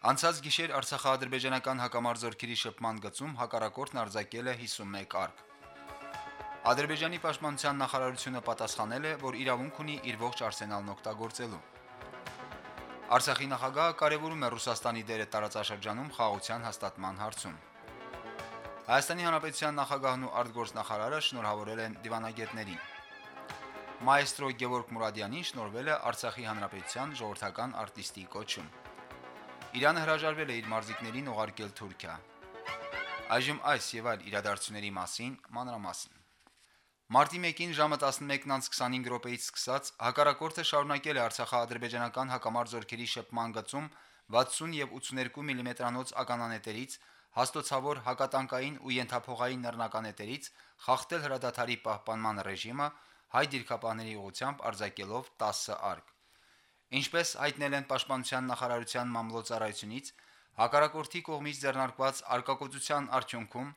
Անցած գիշեր Արցախա-ադրբեջանական հակամարձօրքերի շփման գծում հակառակորդն արձակել է 51 արկ։ Ադրբեջանի պաշտպանության նախարարությունը պատասխանել է, որ իրավունք ունի իր ողջ արսենալն օգտագործելու։ Արցախի նախագահը կարևորում է Ռուսաստանի դերը տարածաշրջանում խաղաղության հաստատման հարցում։ Հայաստանի Հանրապետության նախագահն ու արտգործնախարարը շնորհավորել են դիվանագետներին։ Մայստրո Գևորգ Մուրադյանին շնորհվել է Արցախի Հանրապետության ժողովրդական արտիստի կոչում։ Իրանը հրաժարվել է իր մարզիկներին ուղարկել Թուրքիա։ Այժմ այս եւ այլ իրադարձությունների մասին մանրամասն։ Մարտի 1-ին ժամը 11:25 րոպեից սկսած հակառակորդը շարունակել է Արցախա-ադրբեջանական հակամարձօրքերի շփման գծում 60 եւ 82 մմ-անոց mm ականանետերից հաստոցավոր հակատանկային ու ենթափողային նռնականետերից խախտել հրադադարի պահպանման ռեժիմը հայ դիրքապահների ուղությամբ արձակելով 10 արկ։ Ինչպես հայտնել են Պաշտպանության նախարարության մամլոյցարայությունից, հակառակորդի կողմից ձեռնարկված արկակոծության արդյունքում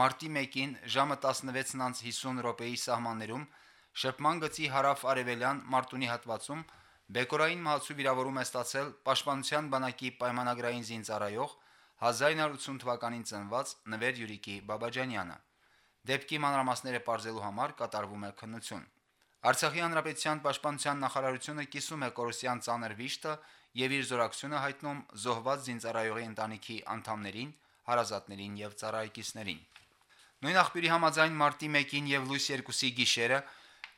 մարտի 1-ին ժամը 16:50 րոպեի սահմաններում շփման գծի հարավ-արևելյան Մարտունի հատվածում բեկորային մահացու վիրավորում է ստացել Պաշտպանության բանակի պայմանագրային զինծառայող 1980 թվականին ծնված Նվեր Յուրիկի Բաբաջանյանը։ Դեպքի մանրամասները ողջելու համար կատարվում է քննություն։ Արցախի հանրապետության պաշտպանության նախարարությունը կիսում է կորուսյան ցաներ վիշտը եւ իր զորակցությունը հայտնում զոհված զինծառայողի ընտանիքի անդամներին, հարազատներին եւ ծառայեկիցներին։ Նույն աղբյուրի համաձայն մարտի 1-ին եւ լույս 2-ի գիշերը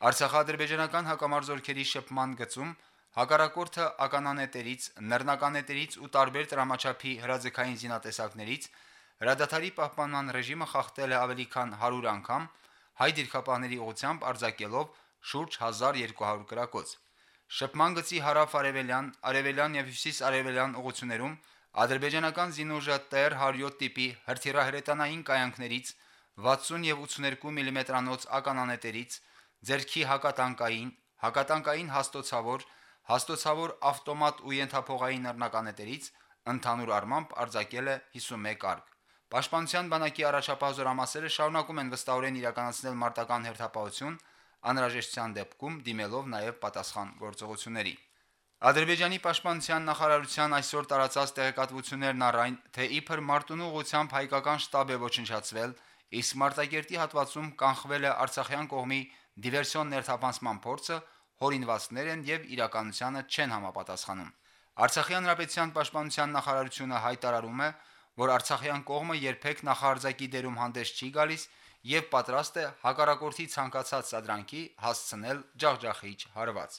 Արցախա-ադրբեջանական հակամարձօրքերի շփման գծում հակառակորդը ականանետերից, նռնականետերից ու տարբեր տրամաչափի հրաձգային զինատեսակներից հրադադարի պահպանման ռեժիմը խախտել է ավելի քան 100 անգամ, հայ դիրքապահների ուղությամբ արձակելով շուրջ 1200 գրակոց։ Շփման գծի հարավ-արևելյան, արևելյան եւ հյուսիս-արևելյան ուղություններում ադրբեջանական զինուժը TR-107 տիպի հրթիռահրետանային կայանքներից 60 եւ 82 մմ-անոց mm ականանետերից ձերքի հակատանկային, հակատանկային հաստոցավոր, հաստոցավոր ավտոմատ ու ենթափողային նռնականետերից ընդհանուր առմամբ արձակել է 51 արկ։ Պաշտպանության բանակի առաջապահ զորամասերը շարունակում են վստահորեն իրականացնել մարտական հերթապահություն, անհրաժեշտության դեպքում դիմելով նաև պատասխան գործողությունների։ Ադրբեջանի պաշտպանության նախարարության այսօր տարածած տեղեկատվություններն առայն, թե իբր Մարտունու ուղությամբ հայկական շտաբ է ոչնչացվել, իսկ Մարտակերտի հատվածում կանխվել է Արցախյան կողմի դիվերսիոն ներթափանցման փորձը հորինվածներ են եւ իրականությանը չեն համապատասխանում։ Արցախի հանրապետության պաշտպանության նախարարությունը հայտարարում է, որ Արցախյան կողմը երբեք նախարարзаկի դերում հանդես չի գալիս եւ պատրաստ է հակառակորդի ցանկացած սադրանքի հասցնել ջախջախիչ հարված։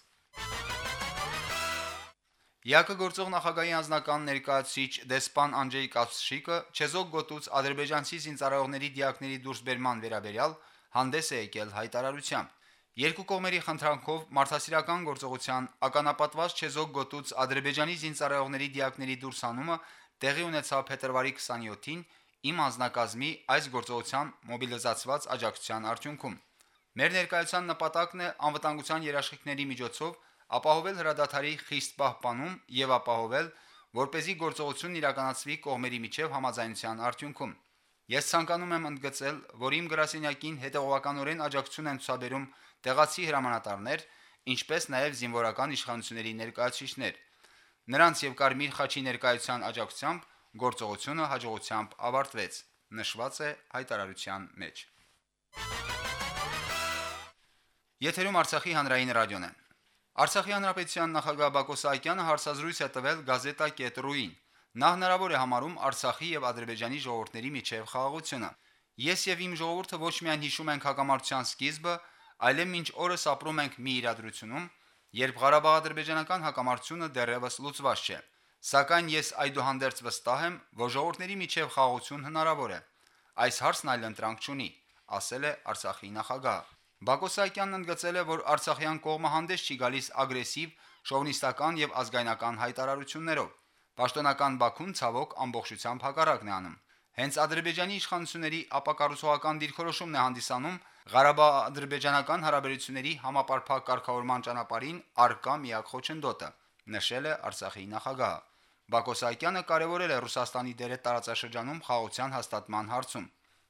ՀԱԿ գործող նախագահի անձնական ներկայացուցիչ դեսպան Անջեյ Կացշիկը Չեզոք գոտուց ադրբեջանցի զինծառայողների դիակների դուրսբերման վերաբերյալ հանդես է եկել հայտարարությամբ։ Երկու կողմերի խնդրանքով մարդասիրական գործողության ականապատված Չեզոք գոտուց Ադրբեջանի զինծառայողների դիակների դուրսանումը տեղի ունեցավ փետրվարի 27-ին իմ անձնակազմի այս գործողության մոբիլիզացված աջակցության արդյունքում։ Մեր ներկայացան նպատակն է անվտանգության երաշխիքների միջոցով ապահովել հրադադարի խիստ պահպանում եւ ապահովել, որ เป զի գործողությունն իրականացվի կողմերի միջև համաձայնության արդյունքում։ Ես ցանկանում եմ ընդգծել, որ իմ գրասենյակին հետևողականորեն աջակցություն են ցուցաբերում տեղացի հրամանատարներ, ինչպես նաև զինվորական իշխանությունների ներկայացուցիչներ։ Նրանց եւ Կարմիր խաչի ներկայության աջակցությամբ գործողությունը հաջողությամբ ավարտվեց, նշված է հայտարարության մեջ։ Եթերում Արցախի հանրային ռադիոն է։ Արցախի հանրապետության նախագահ Բակո Սահակյանը հարցազրույց է տվել Գազետա.ru-ին։ Նա հնարավոր է համարում Արցախի եւ Ադրբեջանի ժողովուրդների միջև խաղաղությունը։ Ես եւ իմ ժողովուրդը ոչ միայն հիշում ենք հակամարտության սկիզբը, այլև մինչ օրս ապրում ենք մի իրադրությունում, երբ Ղարաբաղ-ադրբեջանական հակամարտությունը դեռևս լուծված չէ։ Սակայն ես այդուհանդերձ վստահ եմ, որ ժողովուրդների միջև խաղաղություն հնարավոր է։ Այս հարցն այլ ընտրանք չունի, ասել է Արցախի նախագահը։ Բակո Սահակյանն ընդգծել է, որ Արցախյան կողմը հանդես չի գալիս ագրեսիվ, շովինիստական եւ ազգայնական հայտարարություններով։ Պաշտոնական Բաքուն ցավոք ամբողջությամբ հակառակն է անում։ Հենց Ադրբեջանի իշխանությունների ապակառուցողական դիրքորոշումն է հանդիսանում Ղարաբաղ-ադրբեջանական հարաբերությունների համապարփակ կարգավորման ճանապարհին արկա միակ խոչընդոտը, նշել է Արցախի նախագահը։ Բակո Սահակյանը կարևորել է Ռուսաստանի դերը տարածաշրջանում խաղաղության հաստատման հարցում։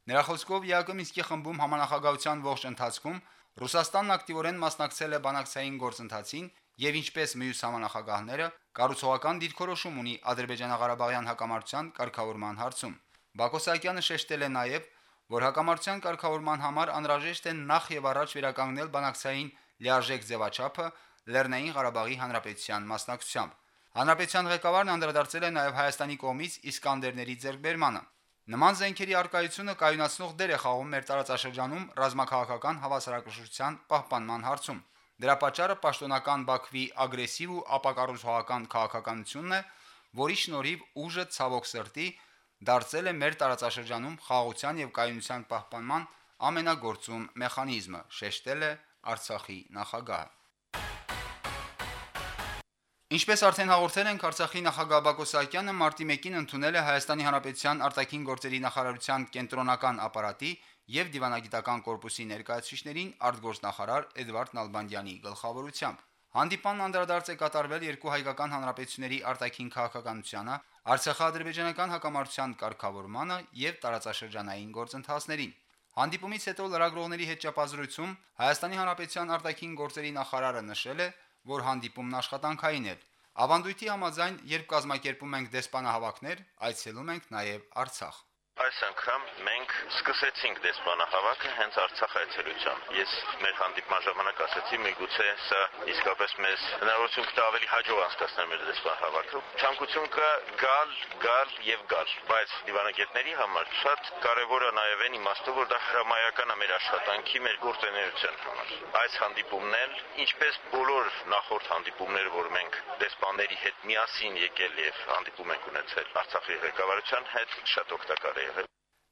Նրա խոսքով ԵԱԿ Մինսկի խմբում համանախագահության ողջ ընթացքում Ռուսաստանն ակտիվորեն մասնակցել է բանակցային գործընթացին եւ ինչպես մյուս համանախագահները կառուցողական դիրքորոշում ունի Ադրբեջանա-Ղարաբաղյան հակամարտության կարգավորման հարցում։ Բակո Սահակյանը շեշտել է նաեւ, որ հակամարտության կարգավորման համար անհրաժեշտ է նախ եւ առաջ վերականգնել բանակցային լիարժեք ձևաչափը Լեռնային Ղարաբաղի Հանրապետության մասնակցությամբ։ Հանրապետության ղեկավարն անդրադարձել է նաեւ Հայաստանի կողմից Իսկանդերների ձեռքբերմանը։ Նման զենքերի արկայությունը կայունացնող դեր է խաղում մեր տարածաշրջանում ռազմաքաղաքական հավասարակշռության պահպանման հարցում։ Դրա պատճառը պաշտոնական Բաքվի ագրեսիվ ու ապակառուցողական քաղաքականությունն է, որի շնորհիվ ուժը ցավոք սրտի դարձել է մեր տարածաշրջանում խաղաղության եւ կայունության պահպանման ամենագործուն մեխանիզմը, շեշտել է Արցախի նախագահը։ Ինչպես արդեն հաղորդել ենք, Արցախի նախագահ Բակո Սահակյանը մարտի 1-ին ընդունել է Հայաստանի Հանրապետության արտաքին գործերի նախարարության կենտրոնական ապարատի եւ դիվանագիտական կորպուսի ներկայացուցիչներին արտգործնախարար Էդվարդ Նալբանդյանի գլխավորությամբ։ Հանդիպանն անդրադարձ է կատարվել երկու հայկական հանրապետությունների արտաքին քաղաքականությանը, Արցախա-ադրբեջանական հակամարտության կարգավորմանը եւ տարածաշրջանային գործընթացներին։ Հանդիպումից հետո լրագրողների հետ ճապազրույցում Հայաստանի Հանրապետության արտաքին գործերի նախարարը նշել է, որ հանդիպումն աշխատանքային էր։ Ավանդույթի համաձայն, երբ կազմակերպում ենք դեսպանահավաքներ, այցելում ենք նաև Արցախ։ Այս անգամ մենք սկսեցինք դեսպանահավաքը հենց Արցախ այցելությամբ։ Ես մեր հանդիպման ժամանակ ասացի, միգուցե սա իսկապես մեզ հնարավորություն կտա ավելի հաջող անցկացնել մեր դեսպանահավաքը։ Ցանկություն կա գալ, գալ եւ գալ, բայց դիվանագետների համար շատ կարեւոր է նաեւ այն իմաստով, որ դա հրամայական է մեր աշխատանքի, մեր գործունեության համար։ Այս հանդիպումն էլ, ինչպես բոլոր նախորդ հանդիպումները, որ մենք դեսպանների հետ միասին եկել եւ հանդիպում ենք ունեցել Արցախի ղեկավարության հետ, շատ օգտակար է եղել։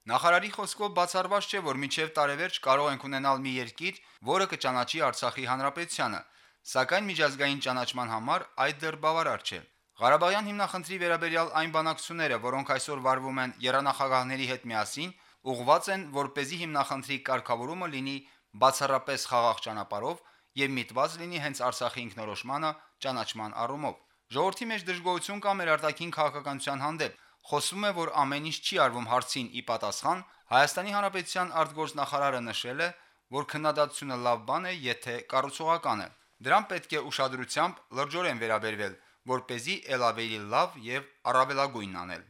Նախարարի խոսքով բացառված չէ, որ մինչև տարեվերջ կարող ենք ունենալ մի երկիր, որը կճանաչի Արցախի հանրապետությանը, սակայն միջազգային ճանաչման համար այդ դեռ բավարար չէ։ Ղարաբաղյան հիմնախնդրի վերաբերյալ այն բանակցությունները, որոնք այսօր վարվում են երանախագահների հետ միասին, ուղղված են, որ เป զի հիմնախնդրի կարգավորումը լինի բացառապես խաղաղ ճանապարհով եւ միտված լինի հենց Արցախի ինքնորոշմանը ճանաչման առումով։ Ժողովրդի մեջ դժգոհություն կա մեր արտաքին քաղաքականության հանդեպ, Խոսվում է, որ ամեն ինչ չի արվում հարցին ի պատասխան, Հայաստանի Հանրապետության արտգործնախարարը նշել է, որ քննադատությունը լավ բան է, եթե կառուցողական է։ Դրան պետք է ուշադրությամբ լրջորեն վերաբերվել, որ เป զի ել ավելի լավ եւ առավելագույնն անել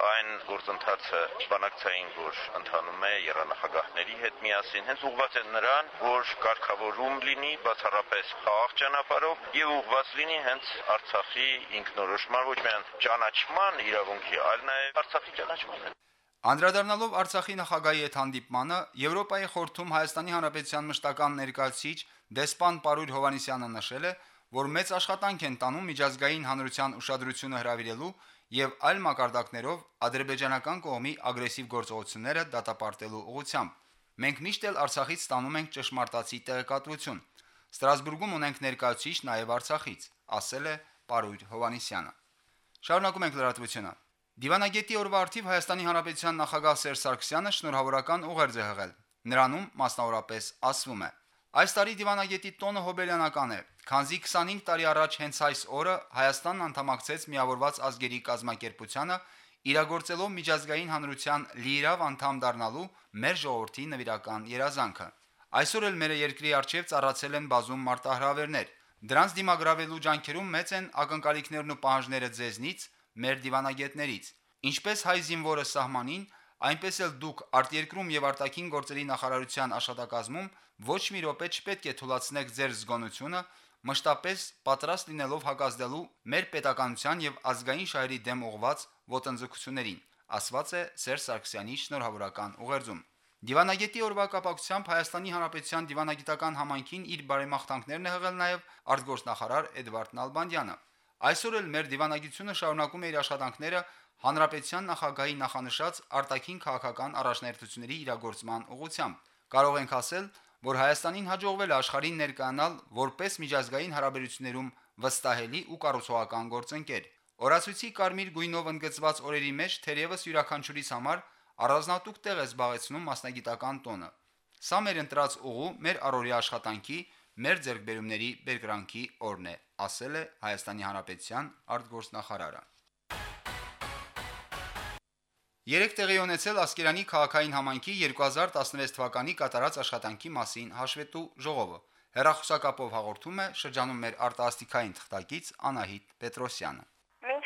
այն գործընթացը բանակցային, որ ընթանում է երանախագահների հետ միասին, հենց ուղղված է նրան, որ կարգավորում լինի բացառապես խաղաղ ճանապարհով եւ ուղղված լինի հենց Արցախի ինքնորոշման ոչ միայն ճանաչման իրավունքի, այլ նաեւ Արցախի ճանաչման։ Անդրադառնալով Արցախի նախագահի հետ հանդիպմանը, Եվրոպայի խորհրդում Հայաստանի Հանրապետության մշտական ներկայացուցիչ դեսպան Պարույր Հովանիսյանը նշել է, որ մեծ աշխատանք են տանում միջազգային հանրության ուշադրությունը հրավիրելու եւ այլ մակարդակներով ադրբեջանական կողմի ագրեսիվ գործողությունները դատապարտելու ուղղությամբ։ Մենք միշտ էլ Արցախից ստանում ենք ճշմարտացի տեղեկատվություն։ Ստրասբուրգում ունենք ներկայացուցիչ նաեւ Արցախից, ասել է Պարույր Հովանիսյանը։ Շարունակում ենք լրատվությունը։ Դիվանագետի օրվա արդիվ Հայաստանի Հանրապետության նախագահ Սերժ Սարգսյանը շնորհավորական ուղերձ է հղել։ Նրանում մասնավորապես ասվում է. Այս տարի դիվանագետի տոնը հոբելյանական է, քանզի 25 տարի առաջ հենց այս օրը Հայաստանն անդամակցեց միավորված ազգերի կազմակերպությանը, իրագործելով միջազգային հանրության լիիրավ անդամ դառնալու մեր ժողովրդի նվիրական երազանքը։ Այսօր էլ մեր երկրի արչև ծառացել են բազում մարտահրավերներ։ Դրանց դիմագրավելու ջանքերում մեծ են ակնկալիքներն ու պահանջները ձեզնից, մեր դիվանագետներից։ Ինչպես հայ զինվորը սահմանին, այնպես էլ դուք արտերկրում եւ արտաքին գործերի նախարարության աշխատակազմում ոչ մի րոպե չպետք է թույլատնեք ձեր զգոնությունը, մշտապես պատրաստ լինելով հակազդելու մեր պետականության եւ ազգային շահերի դեմ ուղված ոտնձգություններին, ասված է Սերժ Սարգսյանի շնորհավորական ուղերձում։ Դիվանագետի օրվա կապակցությամբ Հայաստանի Հանրապետության դիվանագիտական համայնքին իր բարեմաղթանքներն է հղել նաև արտգործնախարար Էդվարդ Նալբանդյանը։ Այսօր էլ մեր դիվանագիտությունը շարունակում է իր աշխատանքները հանրապետության նախագահի նախանշած արտաքին քաղաքական առաջնահերթությունների իրագործման ուղղությամբ։ Կարող ենք ասել, որ Հայաստանին հաջողվել է աշխարհին ներկայանալ որպես միջազգային հարաբերություններում վստահելի ու կառուցողական գործընկեր։ Օրացույցի կարմիր գույնով ընդգծված օրերի մեջ թերևս յուրաքանչյուրիս համար առանձնատուկ տեղ է զբաղեցնում մասնագիտական տոնը։ Սա մեր ընտրած ուղու, մեր առօրյա աշխատանքի, մեր ձեռքբերումների բերկրանքի օրն է, ասել է Հայաստանի Հանրապետության արտգործնախարարը։ Երեք տեղի ունեցել Ասկերանի քաղաքային համայնքի 2016 թվականի կատարած աշխատանքի մասին հաշվետու ժողովը։ Հերախոսակապով հաղորդում է շրջանում մեր արտասթիկային թղթակից Անահիտ Պետրոսյանը։ Մինչ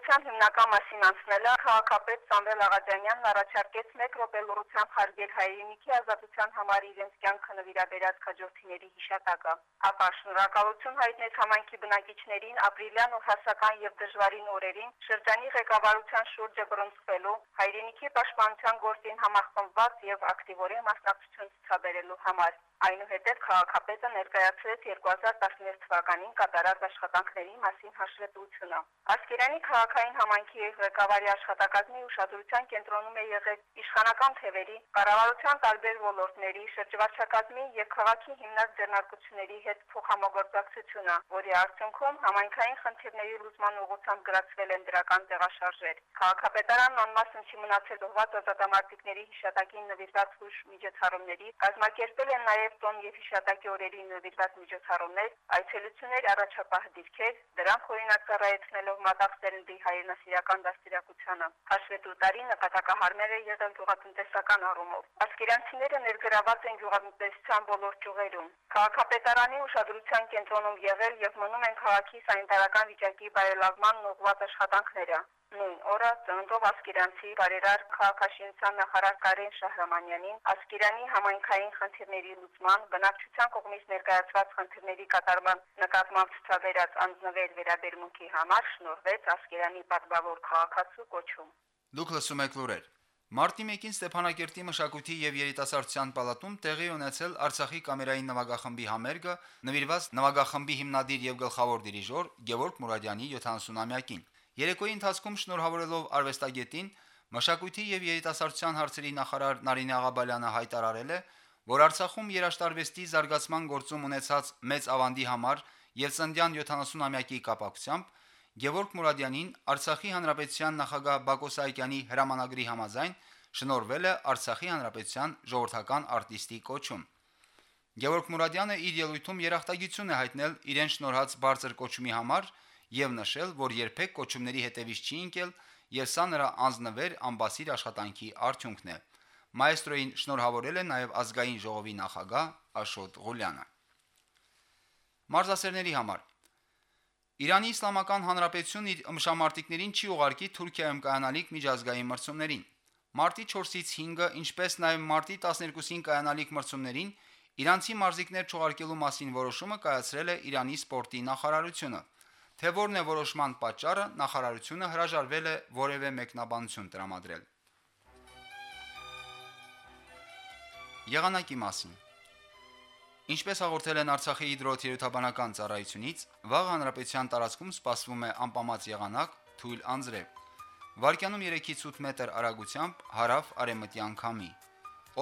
հաշվետվության հիմնական մասին անցնելը քաղաքապետ Սամվել Աղաջանյանն առաջարկեց 1 րոպե լրությամբ հարգել հայրենիքի ազատության համար իրենց կյանքը նվիրաբերած քաջորդիների հիշատակը։ Ապա շնորհակալություն հայտնեց համայնքի բնակիչներին ապրիլյան ու հասական եւ դժվարին օրերին շրջանի ղեկավարության շուրջը բռնցվելու, հայրենիքի պաշտպանության գործին համախմբված եւ ակտիվորեն մասնակցություն ցուցաբերելու համար։ Այնուհետև քաղաքապետը ներկայացրեց 2016 թվականին կատարած աշխատանքների մասին հաշվետվությունը։ Ասկերանի քաղաքային համայնքի ղեկավարի աշխատակազմի ուշադրության կենտրոնում է եղել իշխանական թևերի, կառավարության տարբեր ոլորտների, շրջվարչակազմի եւ քաղաքի հիմնած ձեռնարկությունների հետ փոխհամագործակցությունը, որի արդյունքում համայնքային խնդիրների լուծման ուղղությամբ գրացվել են դրական տեղաշարժեր։ Քաղաքապետարանն անմասն չի մնացել ուղղված ազատամարտիկների հիշատակին նվիրված հուշ միջոցառումների, կազմակերպել են նաեւ տոն եւ հիշատակի օրերի նվիրված միջոցառումներ, այցելություններ առաջապահ դիրքեր, դրանք օրինակ ծառայեցնելով մատաղ սերնդի հայրենասիրական դաստիարակությանը։ Հաշվետու տարի նպատակահարմեր է եղել գյուղատնտեսական առումով։ Ասկերանցիները ներգրաված են գյուղատնտեսության բոլոր ճյուղերում։ Քաղաքապետարանի ուշադրության կենտրոնում եղել եւ մնում են քաղաքի սանիտարական վիճակի բարելավման ուղղված աշխատանքները։ օրը ծննդով Ասկերանցի բարերար քաղաքաշինության նախարար Կարեն Շահրամանյանին Ասկերանի համայնքային խնդիրների լուծման բնակչության կողմից ներկայացված խնդիրների կատարման նկատմամբ ցուցաբերած անձնվեր վերաբերմունքի համար շնորհվեց Ասկերանի պատվավոր քաղաքացու կոչում։ Դուք լսում եք լուրեր։ Մարտի 1-ին Ստեփանակերտի մշակույթի եւ երիտասարդության պալատում տեղի ունեցել Արցախի կամերային նվագախմբի համերգը, նվիրված նվագախմբի հիմնադիր եւ գլխավոր դիրիժոր Գևորգ Մուրադյանի 70-ամյակին։ Երեկոյի ընթացքում շնորհավորելով արվեստագետին Մշակույթի եւ երիտասարդության հարցերի նախարար Նարինե Աղաբալյանը հայտարարել է, որ Արցախում երաշտարվեստի զարգացման գործում ունեցած մեծ ավանդի համար եւ ծնդյան 70-ամյակի կապակցությամբ Գևորգ Մուրադյանին Արցախի հանրապետության նախագահ Բակո Սահակյանի հրամանագրի համաձայն շնորվել է Արցախի հանրապետության ժողովրդական արտիստի կոչում։ Գևորգ Մուրադյանը իր ելույթում երախտագիտություն է հայտնել իրեն շնորհած բարձր կոչումի համար եւ նշել, որ երբեք կոչումների հետևից չի ընկել եւ սա նրա անձնվեր ամբասիր աշխատանքի արդյունքն է։ Մայստրոին շնորհավորել է նաեւ ազգային ժողովի նախագահ Աշոտ Ղուլյանը։ Մարզասերների համար. Իրանի Իսլամական Հանրապետությունն իր ըմշամարտիկներին չի ուղարկի Թուրքիայում կայանալիք միջազգային մրցումներին։ Մարտի 4-ից 5-ը, ինչպես նաև մարտի 12-ին կայանալիք մրցումներին Իրանցի մարզիկներ չուղարկելու մասին որոշումը կայացրել է Իրանի սպորտի նախարարությունը։ Թե որն է որոշման պատճառը, նախարարությունը հրաժարվել է որևէ մեկնաբանություն տրամադրել։ Եղանակի մասին. Ինչպես հաղորդել են Արցախի հիդրոթերապանական ծառայությունից, վաղ հանրապետության տարածքում սպասվում է անպամած եղանակ, թույլ անձրև։ Վարկյանում 3-ից 8 մետր արագությամբ հարավ արևմտյան քամի։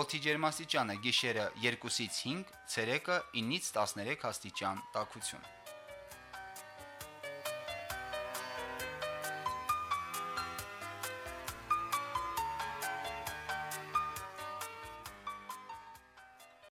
Օդի ջերմաստիճանը՝ գիշերը 2-ից 5, ցերեկը 9-ից 13 աստիճան տաքություն։